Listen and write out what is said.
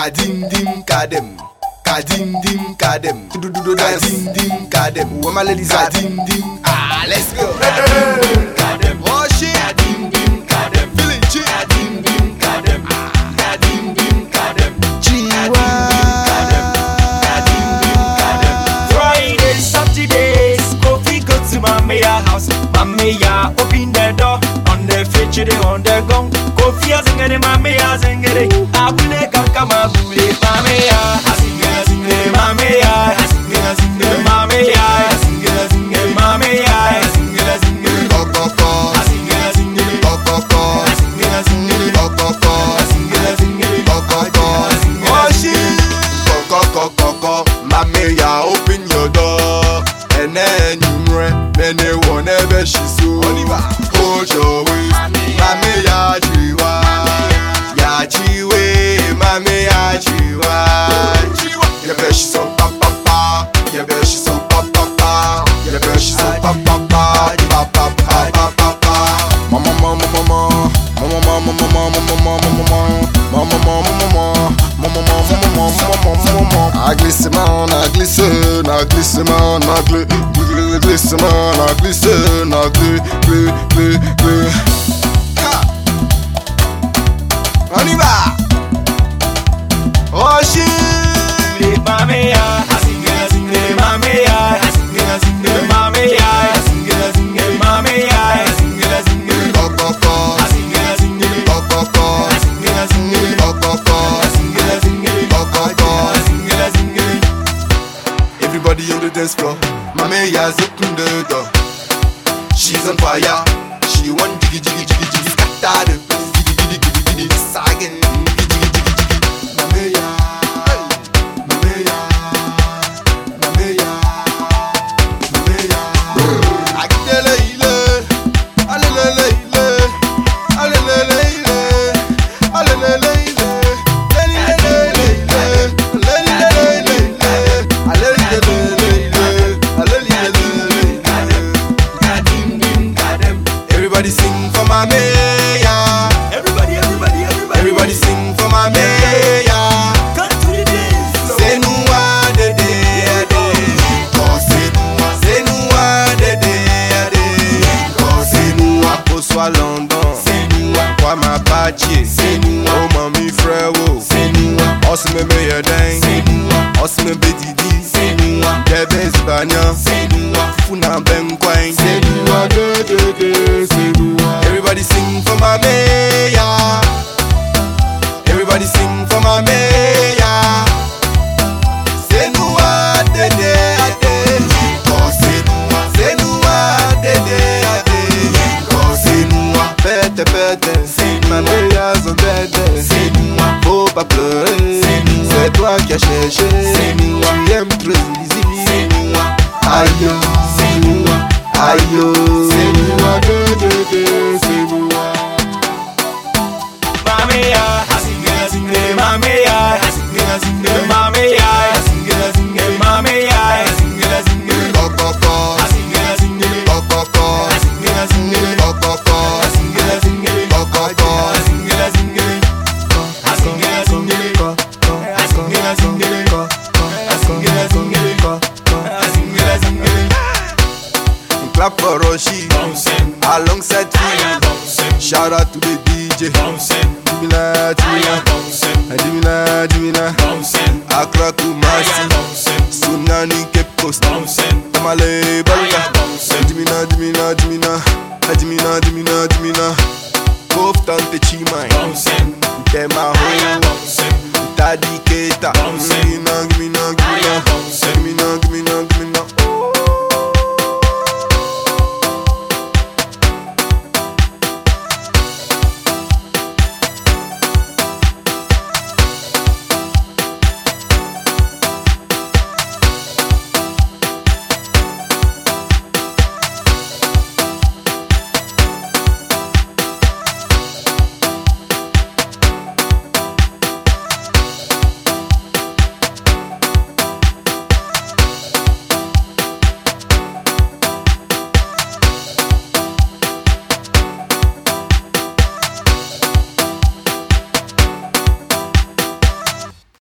Kadim dim kadem Kadim dim kadem Kadim dim kadem Where my ladies at? Kadim dim Ah, let's go! Kadim dim kadem Oh shit! Kadim dim kadem Feel it, shit! Kadim dim kadem Kadim dim kadem Jiwa Kadim dim kadem Friday, Saturday Kofi go to Mamiya house. Mamiya open the door. On the fridge, they on the gong ofia zingere mame ya zingere abune kaka mabule mame ya zingere zingere mame ya zingere zingere mame ya zingere zingere mame ya zingere zingere kokoko. Zingere zingere kokoko. Zingere zingere kokoko. Zingere zingere kokoko oshi. kokoko kokoko. Mame ya open your door. Ene enyumre mene wonebe shiso hold your waist. Mame ya. Glisse, I glisse man, I gli, gli, glisse man, I glisse, I gli, gli, gli, floor. Mame opened the door. She's on fire. She want jiggy jiggy jiggy jiggy scatter the. Giddy giddy giddy giddy sagging. Mame ya, my mayor. Everybody, everybody, everybody. Everybody sing for my mayor. Soit London, quoi ma patchie, oh mami frérot, os me meilleur dingue, os me bédidi, débé espagnol. Everybody sing for my mayor. C'est nous à dédé à dé. Oh, c'est nous à, c'est nous à dédé à dé. Oh, c'est nous à. Pète, pète, c'est ma meilleure zone bête. C'est nous à. Faut pas pleurer. C'est nous à. C'est toi qui as cherché. C'est à. Tu aimes trop easy. C'est à. Aïe, c'est à. Aïe, c'est. Dé, dé, dé, c'est à. Shout out to the DJ. bouncing, Jimina, Jimina, bouncing, Jimina, Jimina. bouncing, Accra Kumasi, Sunyani Cape Coast. bouncing, Tamale Balka. Jimina, Jimina, Jimina. Jimina, Jimina, Jimina. Cove Tante Chimai. Bouncing, Tema Ho. bouncing, Daddy Keita. Bouncing.